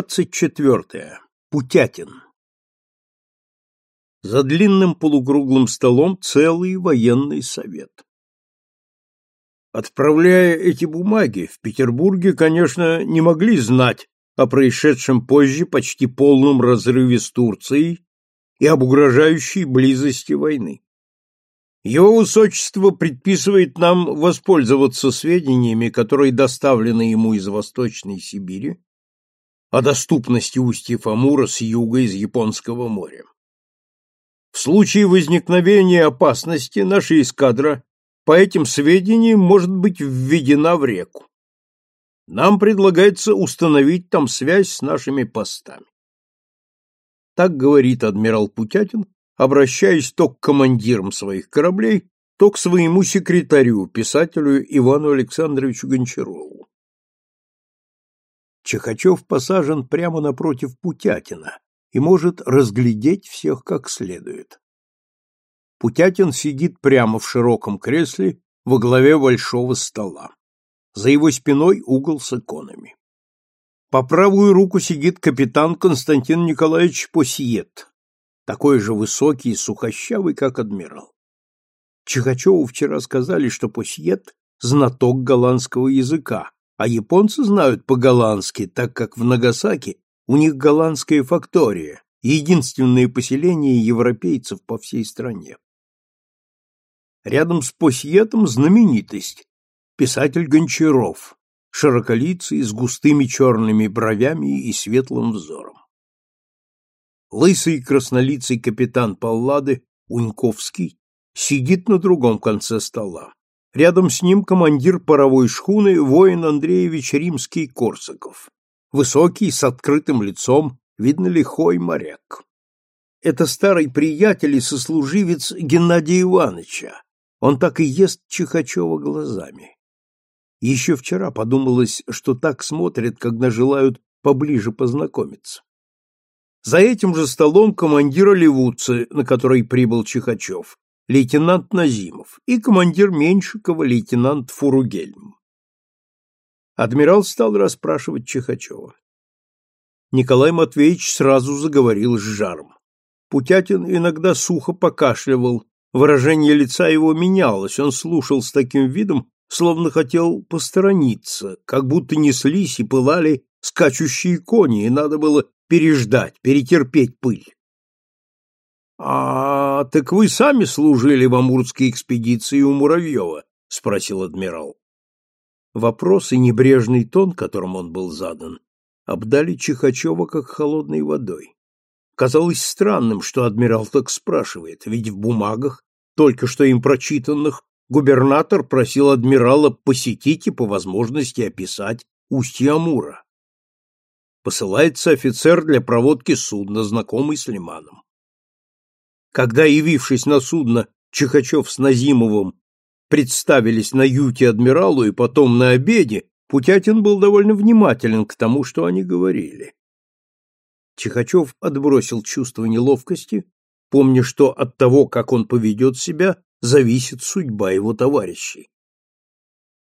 24. Путятин. За длинным полукруглым столом целый военный совет. Отправляя эти бумаги, в Петербурге, конечно, не могли знать о происшедшем позже почти полном разрыве с Турцией и об угрожающей близости войны. Его высочество предписывает нам воспользоваться сведениями, которые доставлены ему из Восточной Сибири, о доступности устьев Амура с юга из Японского моря. В случае возникновения опасности наша эскадра по этим сведениям может быть введена в реку. Нам предлагается установить там связь с нашими постами. Так говорит адмирал Путятин, обращаясь то к командирам своих кораблей, то к своему секретарю, писателю Ивану Александровичу Гончарову. Чехачев посажен прямо напротив Путятина и может разглядеть всех как следует. Путятин сидит прямо в широком кресле во главе большого стола. За его спиной угол с иконами. По правую руку сидит капитан Константин Николаевич Посиет, такой же высокий и сухощавый, как адмирал. Чехачеву вчера сказали, что Посиет – знаток голландского языка, а японцы знают по-голландски, так как в Нагасаки у них голландская фактория, единственное поселение европейцев по всей стране. Рядом с Посьетом знаменитость – писатель Гончаров, широколицый, с густыми черными бровями и светлым взором. Лысый краснолицый капитан Паллады Уньковский сидит на другом конце стола. Рядом с ним командир паровой шхуны воин Андреевич Римский-Корсаков. Высокий, с открытым лицом, видно лихой моряк. Это старый приятель и сослуживец Геннадия Ивановича. Он так и ест Чихачева глазами. Еще вчера подумалось, что так смотрят, когда желают поближе познакомиться. За этим же столом командира Левуцы, на который прибыл Чихачев, лейтенант Назимов и командир Меньшикова лейтенант Фуругельм. Адмирал стал расспрашивать Чехачева. Николай Матвеевич сразу заговорил с жаром. Путятин иногда сухо покашливал, выражение лица его менялось, он слушал с таким видом, словно хотел посторониться, как будто неслись и пылали скачущие кони, и надо было переждать, перетерпеть пыль. А так вы сами служили в Амурской экспедиции у Муравьева? спросил адмирал. Вопрос и небрежный тон, которым он был задан, обдали Чихачева как холодной водой. Казалось странным, что адмирал так спрашивает, ведь в бумагах, только что им прочитанных, губернатор просил адмирала посетить и по возможности описать устье Амура. Посылается офицер для проводки судна, знакомый с лиманом. Когда, явившись на судно, Чихачев с Назимовым представились на юте адмиралу и потом на обеде, Путятин был довольно внимателен к тому, что они говорили. Чихачев отбросил чувство неловкости, помня, что от того, как он поведет себя, зависит судьба его товарищей.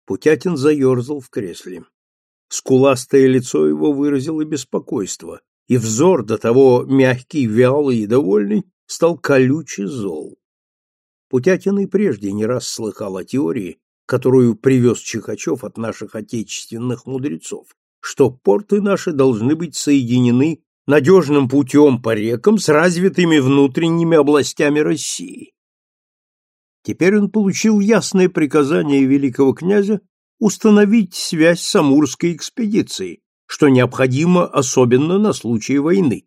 Путятин заерзал в кресле. Скуластое лицо его выразило беспокойство, и взор, до того мягкий, вялый и довольный, стал колючий зол. Путятин и прежде не раз слыхал о теории, которую привез Чихачев от наших отечественных мудрецов, что порты наши должны быть соединены надежным путем по рекам с развитыми внутренними областями России. Теперь он получил ясное приказание великого князя установить связь с Амурской экспедицией, что необходимо особенно на случай войны,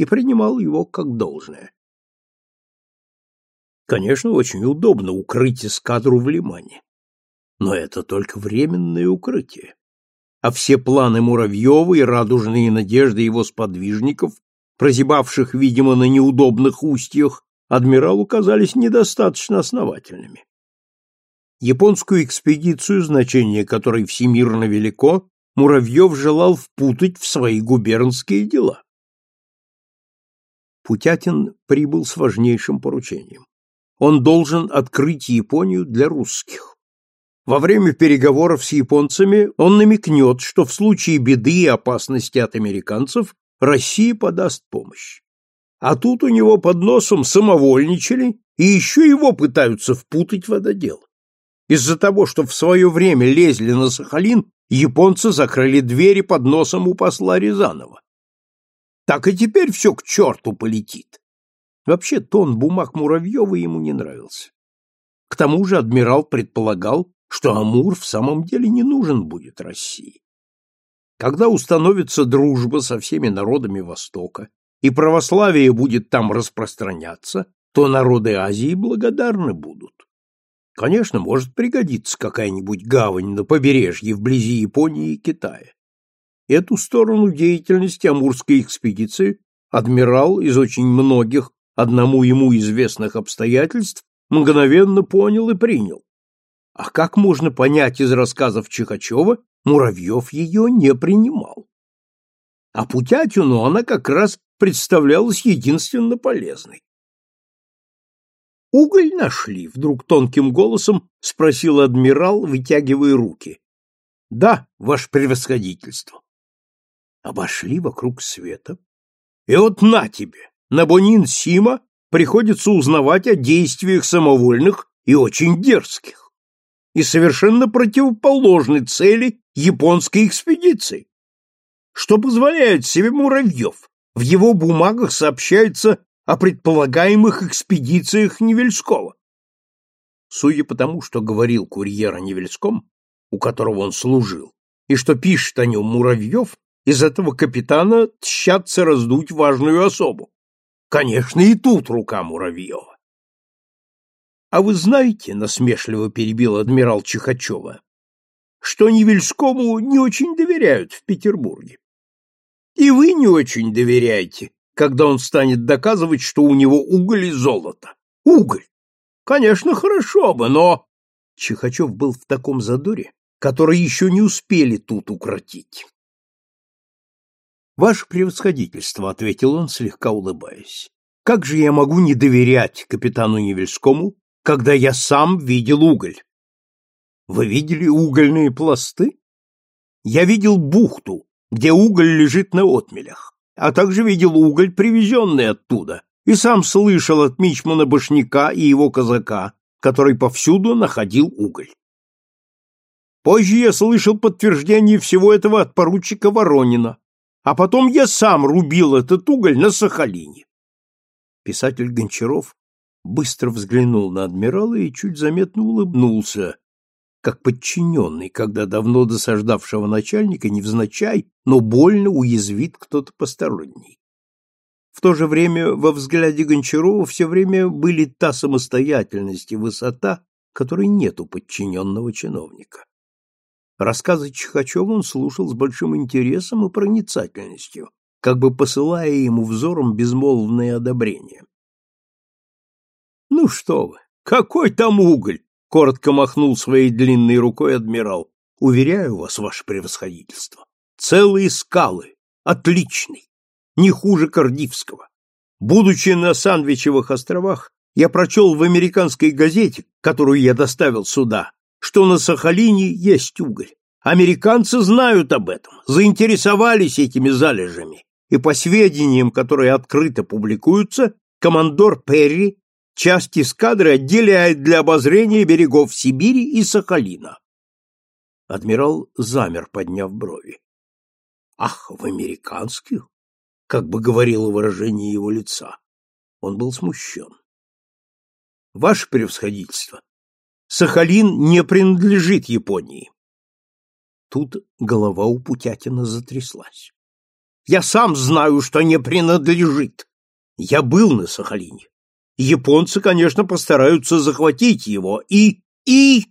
и принимал его как должное. Конечно, очень удобно укрыть эскадру в Лимане. Но это только временное укрытие. А все планы Муравьева и радужные надежды его сподвижников, прозябавших, видимо, на неудобных устьях, адмиралу казались недостаточно основательными. Японскую экспедицию, значение которой всемирно велико, Муравьев желал впутать в свои губернские дела. Путятин прибыл с важнейшим поручением. Он должен открыть Японию для русских. во время переговоров с японцами он намекнет, что в случае беды и опасности от американцев Россия подаст помощь. А тут у него под носом самовольничали и еще его пытаются впутать в это дело. Из-за того, что в свое время лезли на Сахалин, японцы закрыли двери под носом у посла Рязанова. Так и теперь все к черту полетит. Вообще тон бумаг Муравьева ему не нравился. К тому же адмирал предполагал, что Амур в самом деле не нужен будет России. Когда установится дружба со всеми народами Востока, и православие будет там распространяться, то народы Азии благодарны будут. Конечно, может пригодиться какая-нибудь гавань на побережье вблизи Японии и Китая. Эту сторону деятельности Амурской экспедиции адмирал из очень многих одному ему известных обстоятельств мгновенно понял и принял. А как можно понять из рассказов Чихачева, Муравьев ее не принимал. А Путятину она как раз представлялась единственно полезной. «Уголь нашли?» — вдруг тонким голосом спросил адмирал, вытягивая руки. «Да, ваше превосходительство». Обошли вокруг света. И вот на тебе, на Бонин Сима приходится узнавать о действиях самовольных и очень дерзких и совершенно противоположной цели японской экспедиции. Что позволяет себе Муравьев? В его бумагах сообщается о предполагаемых экспедициях Невельского. Судя по тому, что говорил курьер о Невельском, у которого он служил, и что пишет о нем Муравьев, из этого капитана тщатся раздуть важную особу. Конечно, и тут рука Муравьева. — А вы знаете, — насмешливо перебил адмирал Чихачева, — что Невельскому не очень доверяют в Петербурге. И вы не очень доверяете, когда он станет доказывать, что у него уголь и золото. Уголь! Конечно, хорошо бы, но... Чихачев был в таком задоре, который еще не успели тут укротить. «Ваше превосходительство», — ответил он, слегка улыбаясь, — «как же я могу не доверять капитану Невельскому, когда я сам видел уголь?» «Вы видели угольные пласты?» «Я видел бухту, где уголь лежит на отмелях, а также видел уголь, привезенный оттуда, и сам слышал от мичмана Башняка и его казака, который повсюду находил уголь. Позже я слышал подтверждение всего этого от поручика Воронина, а потом я сам рубил этот уголь на Сахалине. Писатель Гончаров быстро взглянул на адмирала и чуть заметно улыбнулся, как подчиненный, когда давно досаждавшего начальника невзначай, но больно уязвит кто-то посторонний. В то же время во взгляде Гончарова все время были та самостоятельность и высота, которой нет у подчиненного чиновника. Рассказы Чихачева он слушал с большим интересом и проницательностью, как бы посылая ему взором безмолвное одобрение. «Ну что вы, какой там уголь!» — коротко махнул своей длинной рукой адмирал. «Уверяю вас, ваше превосходительство, целые скалы, отличный, не хуже Кардивского. Будучи на Сандвичевых островах, я прочел в американской газете, которую я доставил сюда, что на Сахалине есть уголь. Американцы знают об этом, заинтересовались этими залежами, и по сведениям, которые открыто публикуются, командор Перри часть эскадры отделяет для обозрения берегов Сибири и Сахалина. Адмирал замер, подняв брови. Ах, в американских? Как бы говорило выражение его лица. Он был смущен. Ваше превосходительство, Сахалин не принадлежит Японии. Тут голова у Путятина затряслась. Я сам знаю, что не принадлежит. Я был на Сахалине. Японцы, конечно, постараются захватить его. И... и...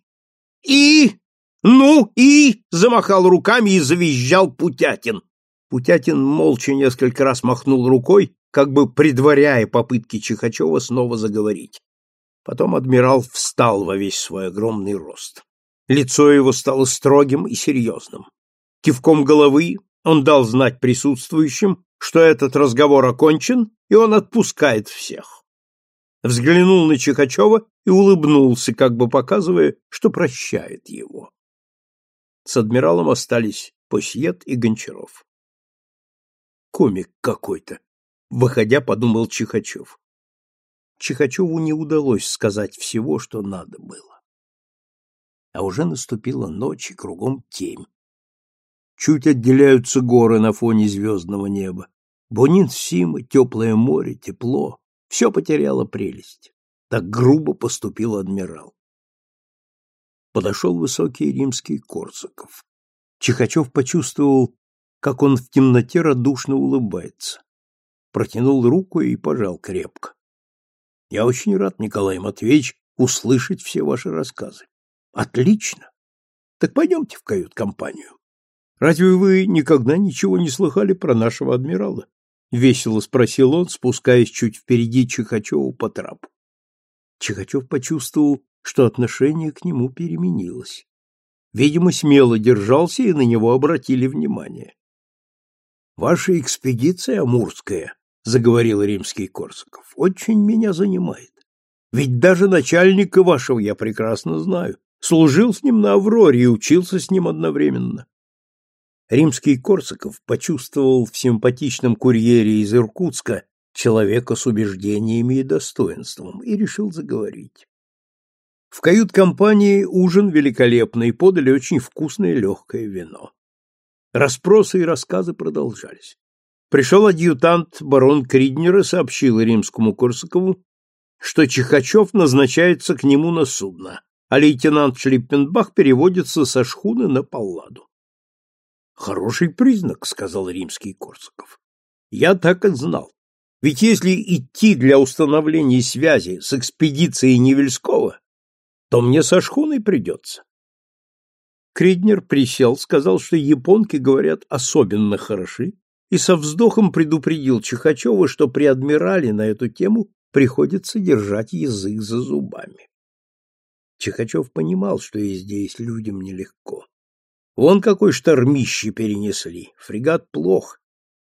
и... ну и... замахал руками и завизжал Путятин. Путятин молча несколько раз махнул рукой, как бы предваряя попытки Чихачева снова заговорить. Потом адмирал встал во весь свой огромный рост. Лицо его стало строгим и серьезным. Кивком головы он дал знать присутствующим, что этот разговор окончен, и он отпускает всех. взглянул на Чихачева и улыбнулся, как бы показывая, что прощает его. С адмиралом остались Посьет и Гончаров. Комик какой-то, выходя, подумал Чихачев. Чихачеву не удалось сказать всего, что надо было. А уже наступила ночь, и кругом темь. Чуть отделяются горы на фоне звездного неба. Бонин-Сима, теплое море, тепло. Все потеряло прелесть. Так грубо поступил адмирал. Подошел высокий римский Корсаков. Чихачев почувствовал, как он в темноте радушно улыбается. Протянул руку и пожал крепко. — Я очень рад, Николай Матвеевич, услышать все ваши рассказы. — Отлично. Так пойдемте в кают-компанию. Разве вы никогда ничего не слыхали про нашего адмирала? — весело спросил он, спускаясь чуть впереди Чихачева по трапу. Чихачев почувствовал, что отношение к нему переменилось. Видимо, смело держался, и на него обратили внимание. «Ваша экспедиция амурская», — заговорил римский Корсаков, — «очень меня занимает. Ведь даже начальника вашего я прекрасно знаю. Служил с ним на Авроре и учился с ним одновременно. Римский Корсаков почувствовал в симпатичном курьере из Иркутска человека с убеждениями и достоинством и решил заговорить. В кают-компании ужин великолепный, подали очень вкусное легкое вино. Распросы и рассказы продолжались. Пришел адъютант барон Криднер и сообщил римскому Корсакову, что Чихачев назначается к нему на судно, а лейтенант Шлиппенбах переводится со шхуны на Палладу. Хороший признак, сказал римский Корсаков. Я так и знал. Ведь если идти для установления связи с экспедицией Невельского, то мне со шхуной придется. Криднер присел, сказал, что японки говорят особенно хороши, и со вздохом предупредил Чихачева, что при адмирале на эту тему приходится держать язык за зубами. Чихачев понимал, что и здесь людям нелегко. Вон какой штормище перенесли. Фрегат плох.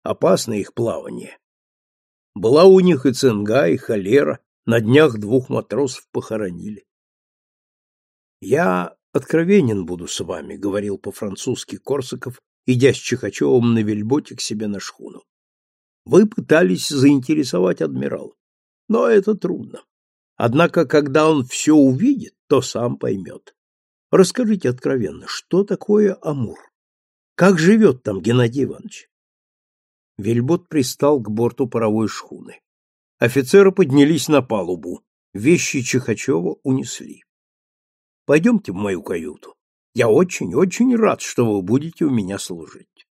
Опасно их плавание. Была у них и цинга, и холера. На днях двух матросов похоронили. «Я откровенен буду с вами», — говорил по-французски Корсаков, идя с Чихачевым на вельботе к себе на шхуну. «Вы пытались заинтересовать адмирала, но это трудно. Однако, когда он все увидит, то сам поймет. Расскажите откровенно, что такое Амур? Как живет там Геннадий Иванович? Вельбот пристал к борту паровой шхуны. Офицеры поднялись на палубу. Вещи Чихачева унесли. Пойдемте в мою каюту. Я очень-очень рад, что вы будете у меня служить.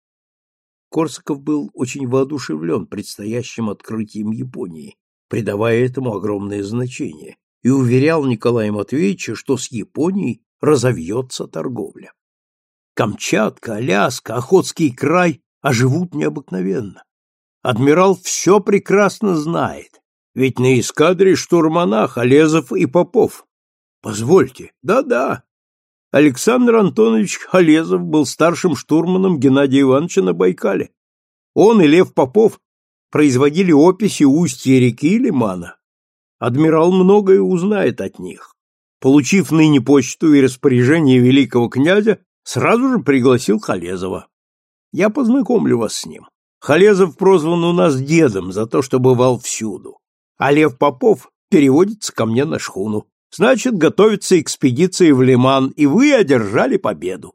Корсаков был очень воодушевлен предстоящим открытием Японии, придавая этому огромное значение, и уверял Николая Матвеевича, что с Японией разовьется торговля. Камчатка, Аляска, Охотский край оживут необыкновенно. Адмирал все прекрасно знает, ведь на эскадре штурмана Халезов и Попов. Позвольте, да-да. Александр Антонович Халезов был старшим штурманом Геннадия Ивановича на Байкале. Он и Лев Попов производили описи устья реки лимана. Адмирал многое узнает от них получив ныне почту и распоряжение великого князя, сразу же пригласил Халезова. Я познакомлю вас с ним. Халезов прозван у нас дедом за то, что бывал всюду. А Лев Попов переводится ко мне на шхуну. Значит, готовится экспедиция в Лиман, и вы одержали победу.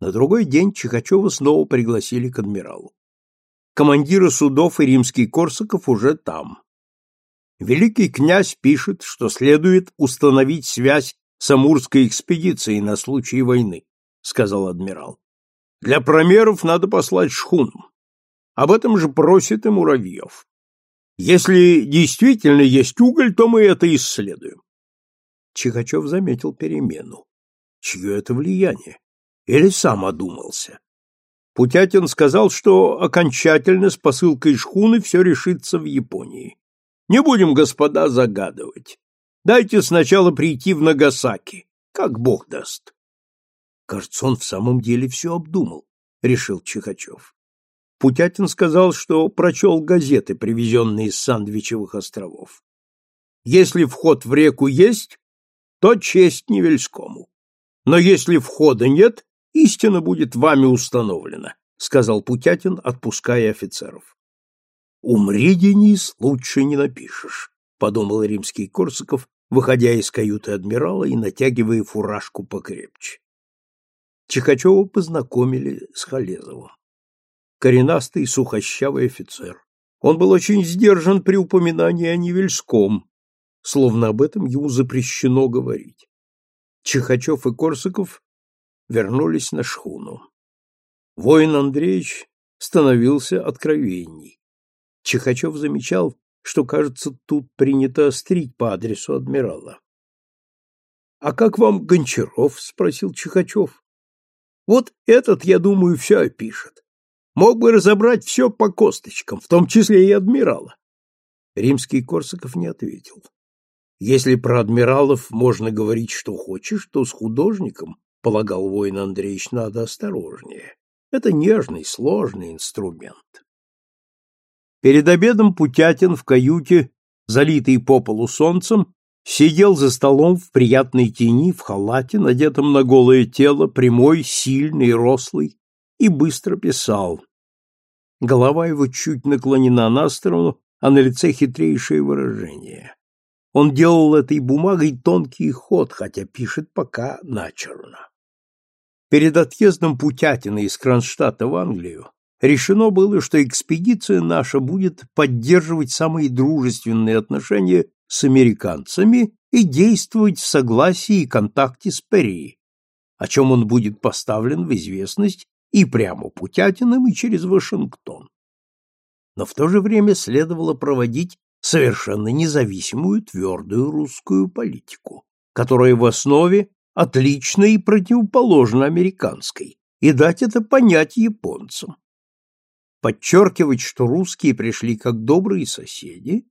На другой день Чихачева снова пригласили к адмиралу. Командиры судов и римский Корсаков уже там. Великий князь пишет, что следует установить связь с Амурской экспедицией на случай войны, сказал адмирал. Для промеров надо послать шхуну. Об этом же просит и Муравьев. Если действительно есть уголь, то мы это исследуем. Чихачев заметил перемену. Чье это влияние? Или сам одумался? Путятин сказал, что окончательно с посылкой шхуны все решится в Японии. Не будем, господа, загадывать. Дайте сначала прийти в Нагасаки, как бог даст. Кажется, в самом деле все обдумал, решил Чихачев. Путятин сказал, что прочел газеты, привезенные из Сандвичевых островов. Если вход в реку есть, то честь Невельскому. Но если входа нет, истина будет вами установлена, сказал Путятин, отпуская офицеров. Умри, Денис, лучше не напишешь, подумал римский Корсаков, выходя из каюты адмирала и натягивая фуражку покрепче. Чихачева познакомили с Халезовым. Коренастый сухощавый офицер. Он был очень сдержан при упоминании о Невельском, словно об этом ему запрещено говорить. Чихачев и Корсаков вернулись на шхуну. Воин Андреевич становился откровенней. Чихачев замечал, что, кажется, тут принято острить по адресу адмирала. — А как вам Гончаров? — спросил Чихачев. — Вот этот, я думаю, все опишет. Мог бы разобрать все по косточкам, в том числе и адмирала. Римский Корсаков не ответил. Если про адмиралов можно говорить, что хочешь, то с художником, полагал воин Андреевич, надо осторожнее. Это нежный, сложный инструмент. Перед обедом Путятин в каюте, залитый по полу солнцем, сидел за столом в приятной тени, в халате, надетом на голое тело, прямой, сильный, рослый, и быстро писал. Голова его чуть наклонена на сторону, а на лице хитрейшее выражение. Он делал этой бумагой тонкий ход, хотя пишет пока начерно. Перед отъездом Путятина из Кронштадта в Англию решено было, что экспедиция наша будет поддерживать самые дружественные отношения с американцами и действовать в согласии и контакте с Перри, о чем он будет поставлен в известность и прямо Путятиным, и через Вашингтон. Но в то же время следовало проводить совершенно независимую твердую русскую политику, которая в основе отлична и противоположна американской, и дать это понять японцам подчеркивать, что русские пришли как добрые соседи,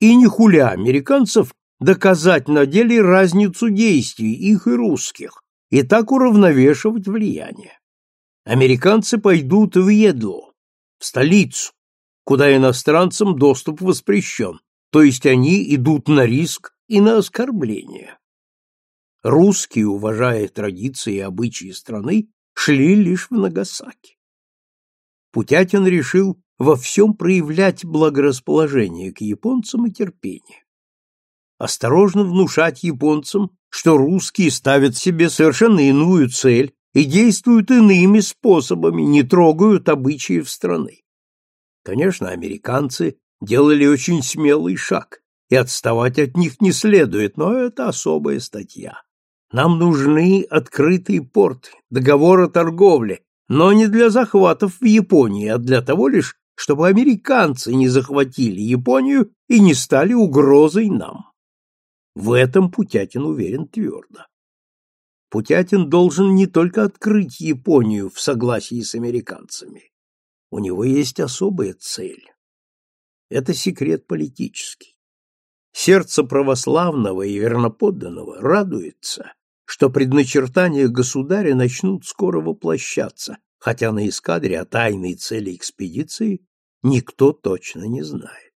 и не хуля американцев доказать на деле разницу действий их и русских, и так уравновешивать влияние. Американцы пойдут в Едло, в столицу, куда иностранцам доступ воспрещен, то есть они идут на риск и на оскорбление. Русские, уважая традиции и обычаи страны, шли лишь в Нагасаки. Путятин решил во всем проявлять благорасположение к японцам и терпение. Осторожно внушать японцам, что русские ставят себе совершенно иную цель и действуют иными способами, не трогают обычаев страны. Конечно, американцы делали очень смелый шаг, и отставать от них не следует, но это особая статья. Нам нужны открытые порты, договор о торговле, но не для захватов в Японии, а для того лишь, чтобы американцы не захватили Японию и не стали угрозой нам. В этом Путятин уверен твердо. Путятин должен не только открыть Японию в согласии с американцами. У него есть особая цель. Это секрет политический. Сердце православного и верноподданного радуется, что предначертания государя начнут скоро воплощаться, хотя на эскадре о тайной цели экспедиции никто точно не знает.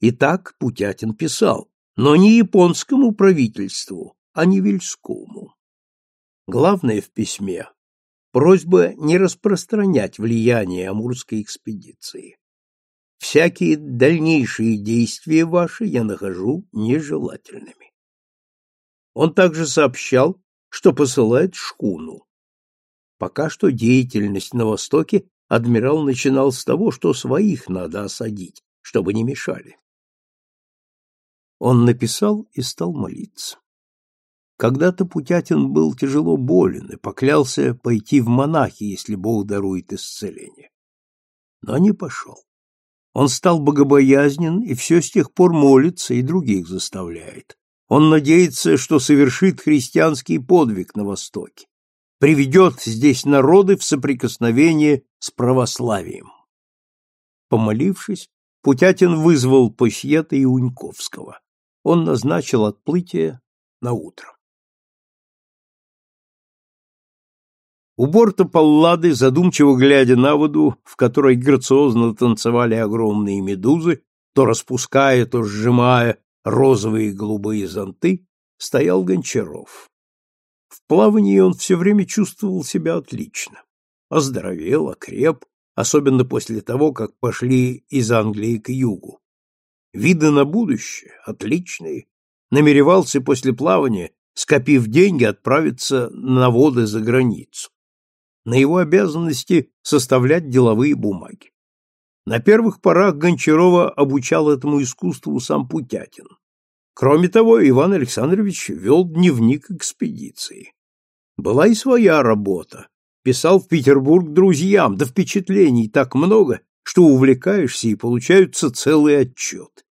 Итак, Путятин писал, но не японскому правительству, а Невельскому. Главное в письме – просьба не распространять влияние Амурской экспедиции. Всякие дальнейшие действия ваши я нахожу нежелательными. Он также сообщал, что посылает шхуну. Пока что деятельность на Востоке адмирал начинал с того, что своих надо осадить, чтобы не мешали. Он написал и стал молиться. Когда-то Путятин был тяжело болен и поклялся пойти в монахи, если Бог дарует исцеление. Но не пошел. Он стал богобоязнен и все с тех пор молится и других заставляет. Он надеется, что совершит христианский подвиг на Востоке, приведет здесь народы в соприкосновение с православием. Помолившись, Путятин вызвал Пассиета и Уньковского. Он назначил отплытие на утро. У борта Паллады, задумчиво глядя на воду, в которой грациозно танцевали огромные медузы, то распуская, то сжимая розовые и голубые зонты, стоял Гончаров. В плавании он все время чувствовал себя отлично. Оздоровел, окреп, особенно после того, как пошли из Англии к югу. Виды на будущее отличные. Намеревался после плавания, скопив деньги, отправиться на воды за границу. На его обязанности составлять деловые бумаги. На первых порах Гончарова обучал этому искусству сам Путятин. Кроме того, Иван Александрович вел дневник экспедиции. Была и своя работа. Писал в Петербург друзьям, да впечатлений так много, что увлекаешься и получаются целый отчет.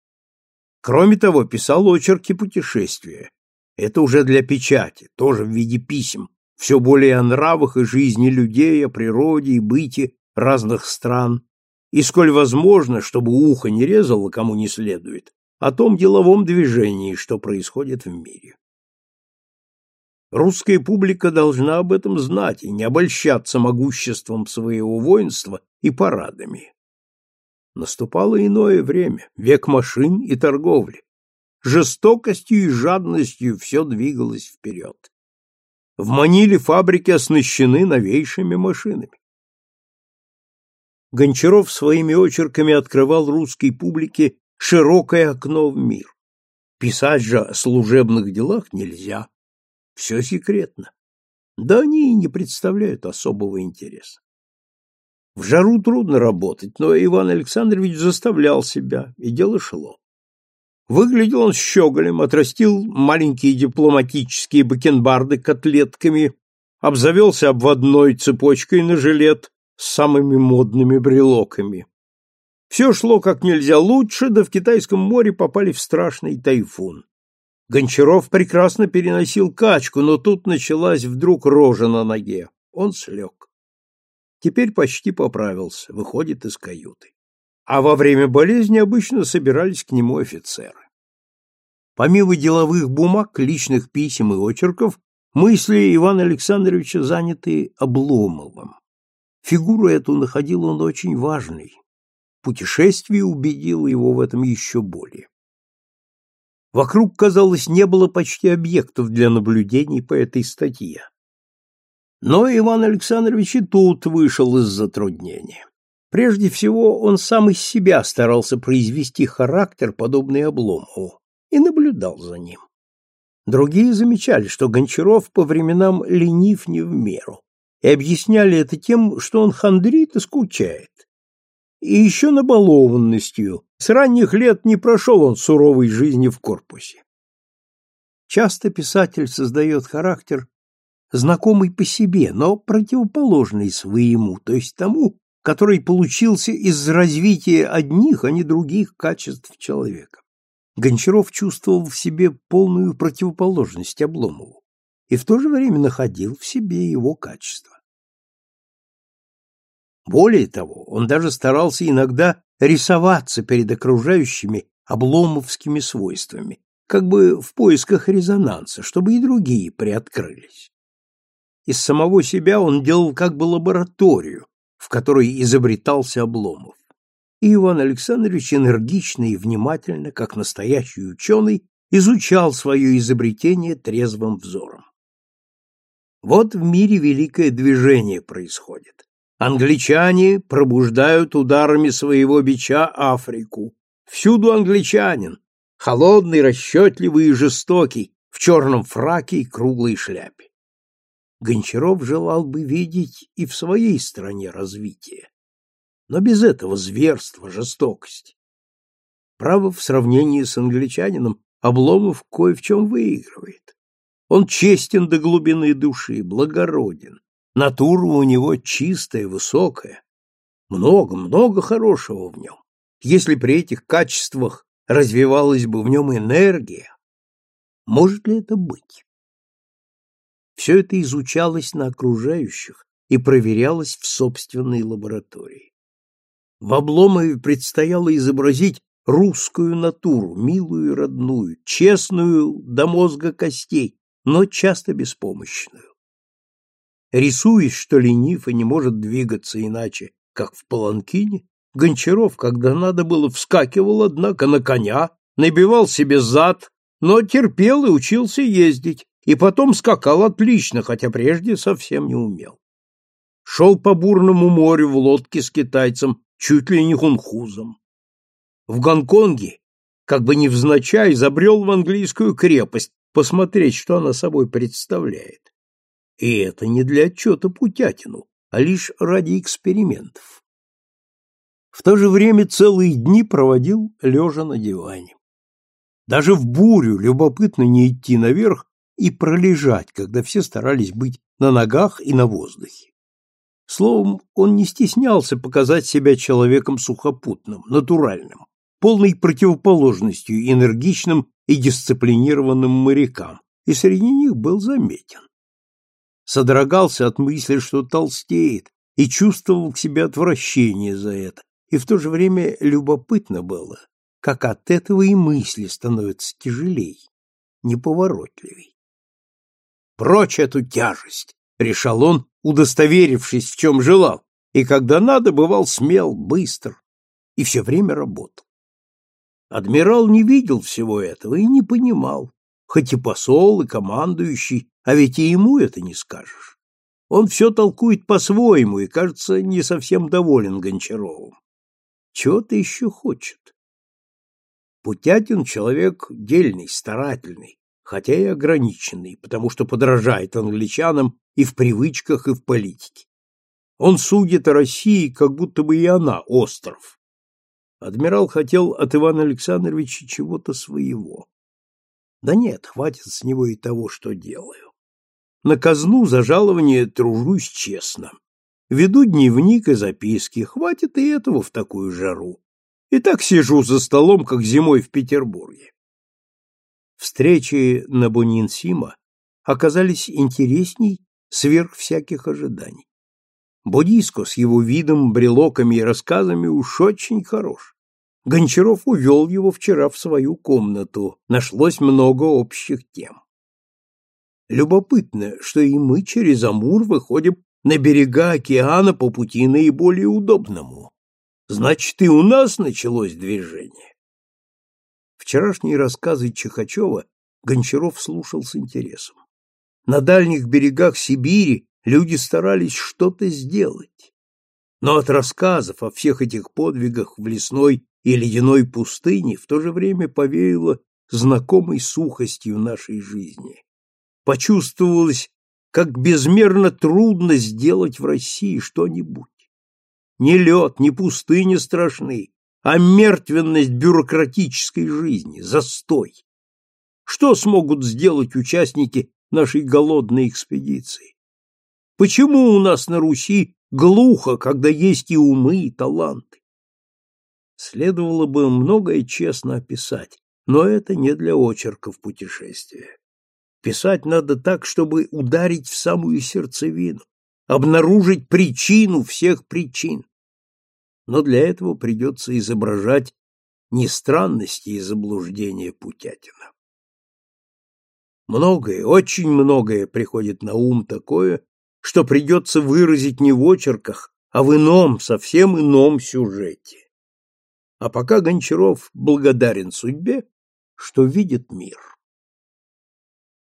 Кроме того, писал очерки путешествия. Это уже для печати, тоже в виде писем, все более о нравах и жизни людей, о природе и быте разных стран, и сколь возможно, чтобы ухо не резало кому не следует, о том деловом движении, что происходит в мире. Русская публика должна об этом знать и не обольщаться могуществом своего воинства и парадами. Наступало иное время, век машин и торговли. Жестокостью и жадностью все двигалось вперед. В Маниле фабрики оснащены новейшими машинами. Гончаров своими очерками открывал русской публике широкое окно в мир. Писать же о служебных делах нельзя. Все секретно. Да они и не представляют особого интереса. В жару трудно работать, но Иван Александрович заставлял себя, и дело шло. Выглядел он щеголем, отрастил маленькие дипломатические бакенбарды котлетками, обзавелся обводной цепочкой на жилет с самыми модными брелоками. Все шло как нельзя лучше, да в Китайском море попали в страшный тайфун. Гончаров прекрасно переносил качку, но тут началась вдруг рожа на ноге. Он слег. Теперь почти поправился, выходит из каюты. А во время болезни обычно собирались к нему офицеры. Помимо деловых бумаг, личных писем и очерков, мысли Ивана Александровича заняты Обломовым. Фигуру эту находил он очень важной. Путешествие убедило его в этом еще более. Вокруг, казалось, не было почти объектов для наблюдений по этой статье. Но Иван Александрович и тут вышел из затруднения. Прежде всего, он сам из себя старался произвести характер, подобный Обломову, и наблюдал за ним. Другие замечали, что Гончаров по временам ленив не в меру и объясняли это тем, что он хандрит и скучает. И еще набалованностью. С ранних лет не прошел он суровой жизни в корпусе. Часто писатель создает характер, знакомый по себе, но противоположный своему, то есть тому, который получился из развития одних, а не других качеств человека. Гончаров чувствовал в себе полную противоположность Обломову и в то же время находил в себе его качества. Более того, он даже старался иногда рисоваться перед окружающими обломовскими свойствами, как бы в поисках резонанса, чтобы и другие приоткрылись. Из самого себя он делал как бы лабораторию, в которой изобретался Обломов. И Иван Александрович энергично и внимательно, как настоящий ученый, изучал свое изобретение трезвым взором. Вот в мире великое движение происходит. Англичане пробуждают ударами своего бича Африку. Всюду англичанин, холодный, расчетливый и жестокий, в черном фраке и круглой шляпе. Гончаров желал бы видеть и в своей стране развитие, но без этого зверства, жестокости. Право, в сравнении с англичанином Обломов кое в чем выигрывает. Он честен до глубины души, благороден, Натура у него чистая, высокая. Много, много хорошего в нем. Если при этих качествах развивалась бы в нем энергия, может ли это быть? Все это изучалось на окружающих и проверялось в собственной лаборатории. В Обломове предстояло изобразить русскую натуру, милую и родную, честную до мозга костей, но часто беспомощную. Рисуясь, что ленив и не может двигаться иначе, как в паланкине, Гончаров, когда надо было, вскакивал, однако, на коня набивал себе зад, но терпел и учился ездить, и потом скакал отлично, хотя прежде совсем не умел. Шел по бурному морю в лодке с китайцем, чуть ли не хунхузом. В Гонконге, как бы невзначай, забрел в английскую крепость посмотреть, что она собой представляет. И это не для отчета Путятину, а лишь ради экспериментов. В то же время целые дни проводил лежа на диване. Даже в бурю любопытно не идти наверх и пролежать, когда все старались быть на ногах и на воздухе. Словом, он не стеснялся показать себя человеком сухопутным, натуральным, полной противоположностью энергичным и дисциплинированным морякам, и среди них был заметен. Содрогался от мысли, что толстеет, и чувствовал к себе отвращение за это, и в то же время любопытно было, как от этого и мысли становятся тяжелей, неповоротливей. «Прочь эту тяжесть!» — решал он, удостоверившись, в чем желал, и когда надо, бывал смел, быстр, и все время работал. Адмирал не видел всего этого и не понимал, хоть и посол, и командующий, а ведь и ему это не скажешь. Он все толкует по-своему и, кажется, не совсем доволен Гончаровым. Чего ты еще хочет? Путятин человек дельный, старательный, хотя и ограниченный, потому что подражает англичанам и в привычках, и в политике. Он судит о России, как будто бы и она остров. Адмирал хотел от Ивана Александровича чего-то своего. Да нет, хватит с него и того, что делаю. На казну за жалование тружусь честно. Веду дневник и записки, хватит и этого в такую жару. И так сижу за столом, как зимой в Петербурге. Встречи на Бунинсима оказались интересней сверх всяких ожиданий. Бодиско с его видом, брелоками и рассказами уж очень хорош. Гончаров увел его вчера в свою комнату, нашлось много общих тем. Любопытно, что и мы через Амур выходим на берега океана по пути наиболее удобному. Значит, и у нас началось движение. Вчерашние рассказы Чехачева Гончаров слушал с интересом. На дальних берегах Сибири люди старались что-то сделать. Но от рассказов о всех этих подвигах в лесной и ледяной пустыне в то же время повеяло знакомой сухостью нашей жизни. Почувствовалось, как безмерно трудно сделать в России что-нибудь. Не лед, не пустыня страшны, а мертвенность бюрократической жизни, застой. Что смогут сделать участники нашей голодной экспедиции? Почему у нас на Руси глухо, когда есть и умы, и таланты? Следовало бы многое честно описать, но это не для очерков путешествия. Писать надо так, чтобы ударить в самую сердцевину, обнаружить причину всех причин. Но для этого придется изображать не странности и заблуждения Путятина. Многое, очень многое приходит на ум такое, что придется выразить не в очерках, а в ином, совсем ином сюжете. А пока Гончаров благодарен судьбе, что видит мир.